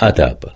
آداب.